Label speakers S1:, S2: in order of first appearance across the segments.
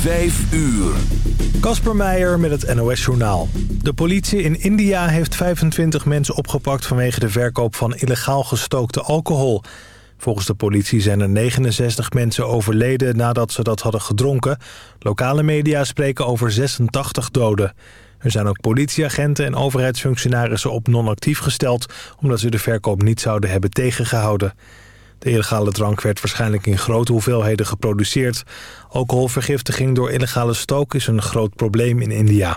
S1: Vijf uur.
S2: Kasper Meijer met het NOS-journaal. De politie in India heeft 25 mensen opgepakt... vanwege de verkoop van illegaal gestookte alcohol. Volgens de politie zijn er 69 mensen overleden nadat ze dat hadden gedronken. Lokale media spreken over 86 doden. Er zijn ook politieagenten en overheidsfunctionarissen op non-actief gesteld... omdat ze de verkoop niet zouden hebben tegengehouden. De illegale drank werd waarschijnlijk in grote hoeveelheden geproduceerd. Alcoholvergiftiging door illegale stook is een groot probleem in India.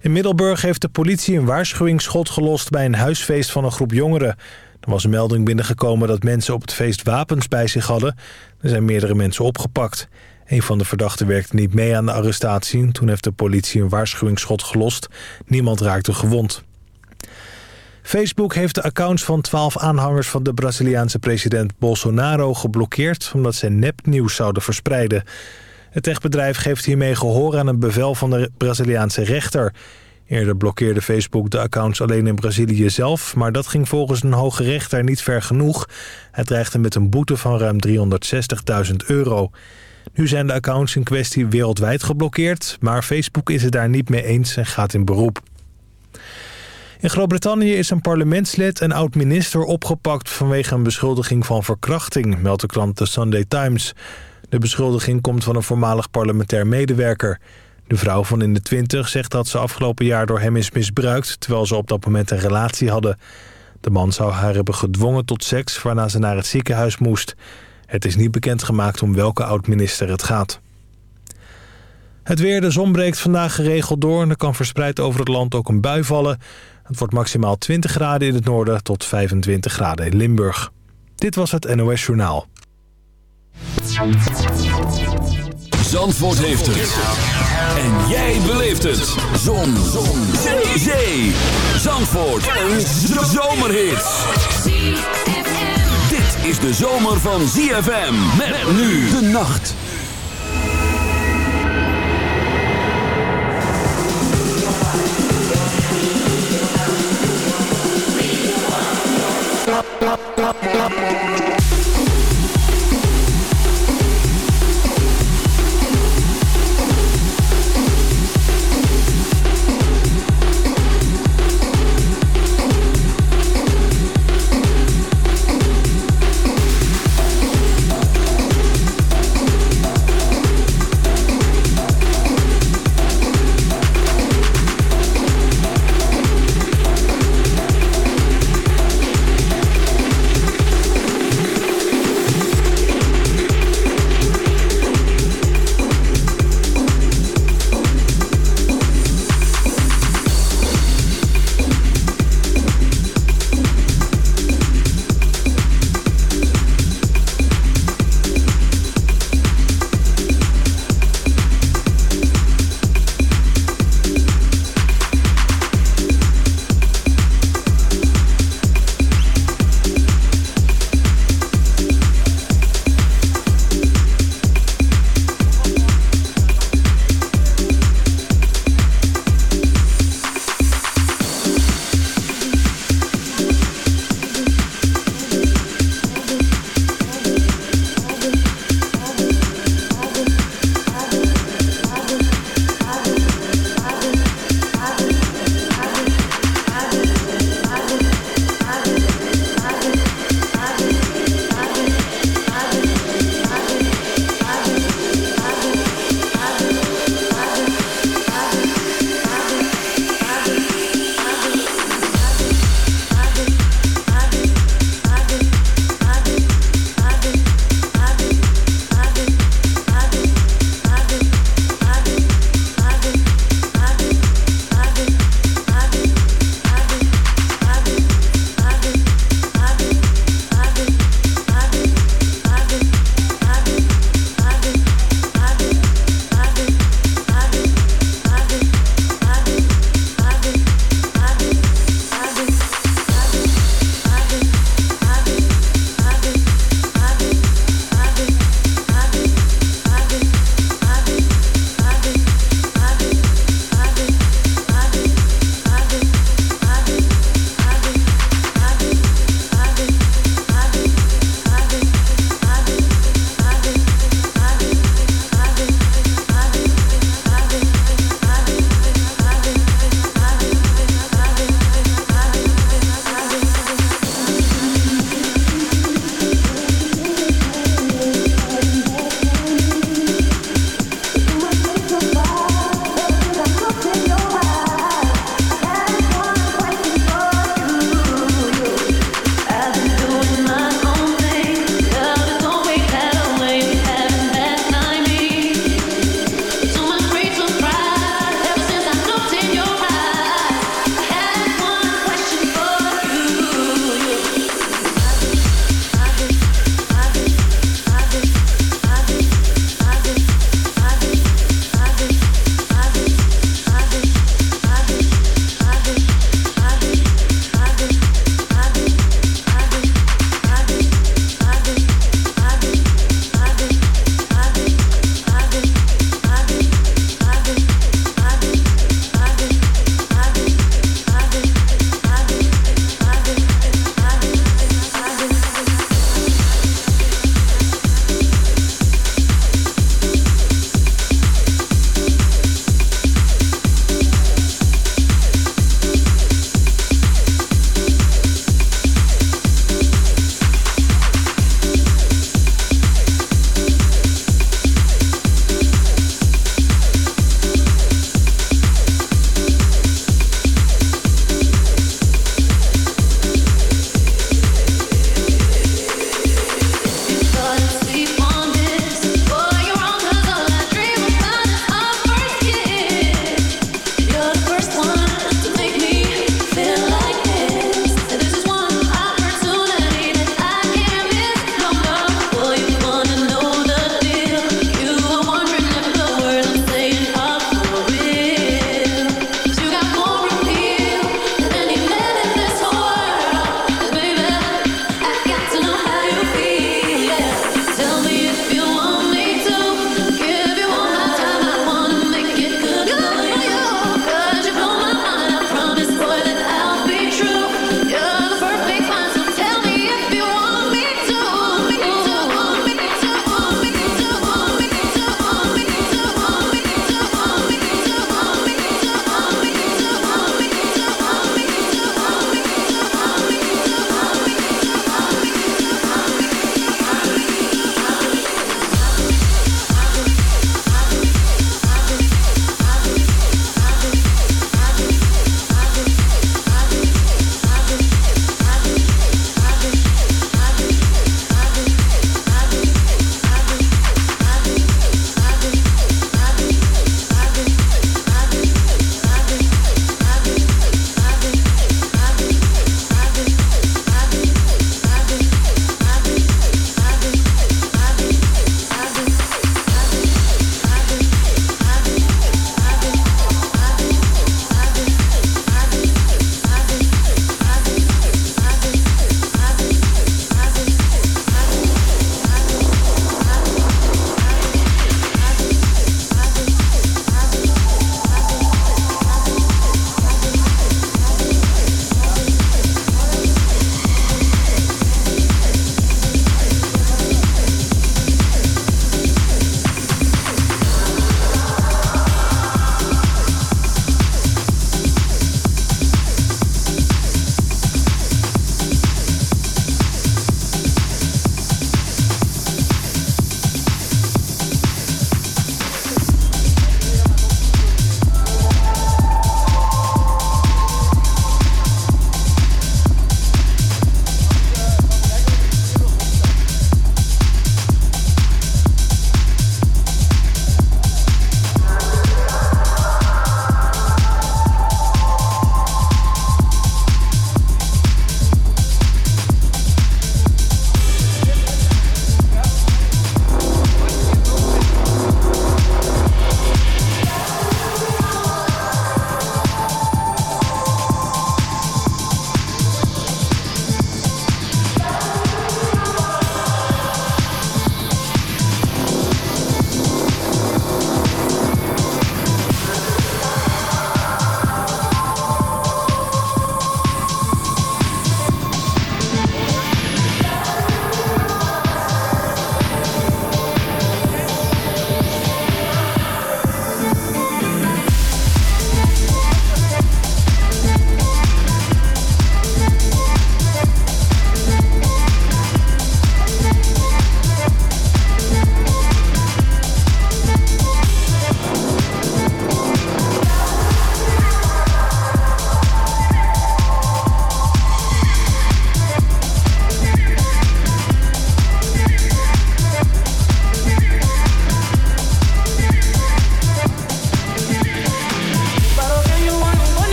S2: In Middelburg heeft de politie een waarschuwingsschot gelost... bij een huisfeest van een groep jongeren. Er was een melding binnengekomen dat mensen op het feest wapens bij zich hadden. Er zijn meerdere mensen opgepakt. Een van de verdachten werkte niet mee aan de arrestatie. Toen heeft de politie een waarschuwingsschot gelost. Niemand raakte gewond. Facebook heeft de accounts van 12 aanhangers van de Braziliaanse president Bolsonaro geblokkeerd... omdat ze nepnieuws zouden verspreiden. Het techbedrijf geeft hiermee gehoor aan een bevel van de Braziliaanse rechter. Eerder blokkeerde Facebook de accounts alleen in Brazilië zelf... maar dat ging volgens een hoge rechter niet ver genoeg. Hij dreigde met een boete van ruim 360.000 euro. Nu zijn de accounts in kwestie wereldwijd geblokkeerd... maar Facebook is het daar niet mee eens en gaat in beroep. In Groot-Brittannië is een parlementslid en oud-minister opgepakt... vanwege een beschuldiging van verkrachting, meldt de krant The Sunday Times. De beschuldiging komt van een voormalig parlementair medewerker. De vrouw van in de twintig zegt dat ze afgelopen jaar door hem is misbruikt... terwijl ze op dat moment een relatie hadden. De man zou haar hebben gedwongen tot seks, waarna ze naar het ziekenhuis moest. Het is niet bekendgemaakt om welke oud-minister het gaat. Het weer, de zon breekt vandaag geregeld door... en er kan verspreid over het land ook een bui vallen... Het wordt maximaal 20 graden in het noorden tot 25 graden in Limburg. Dit was het NOS Journaal.
S1: Zandvoort heeft het. En jij beleeft het. Zon. Zon. Zee. Zee. Zandvoort. Een zomerhit. Dit is de zomer van ZFM. Met nu de nacht.
S3: Yeah.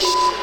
S3: face.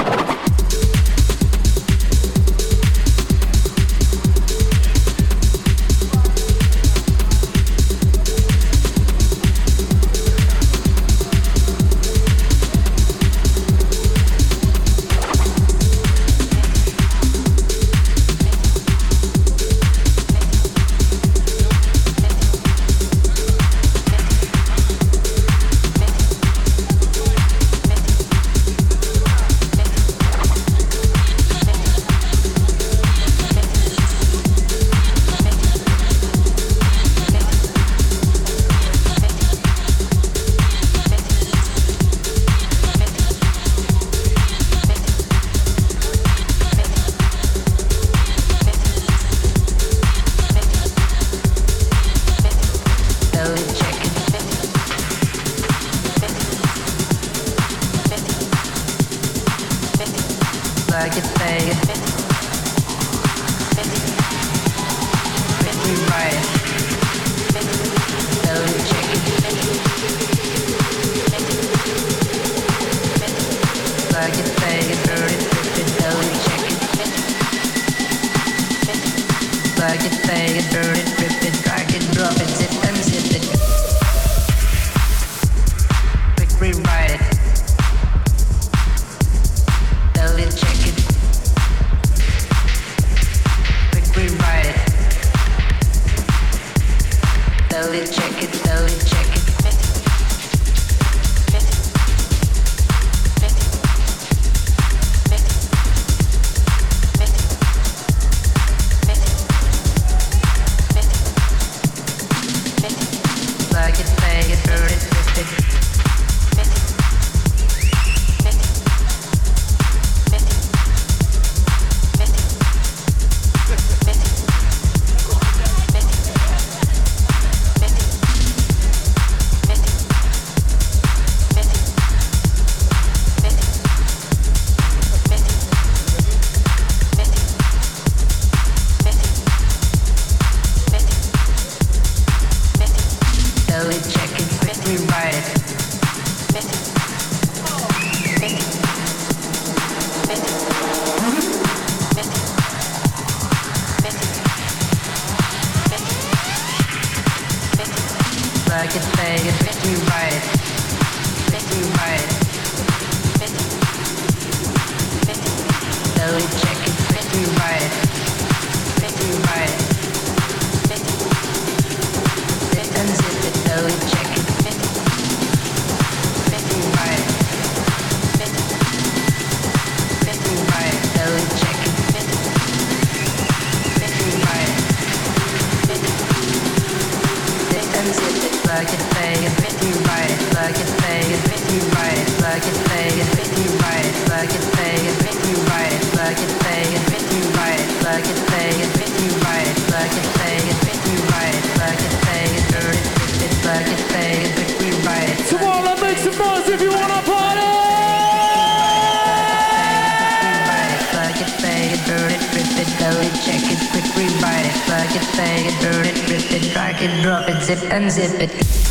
S3: It, burn it, rip it, drag it, drop it, zip and zip it.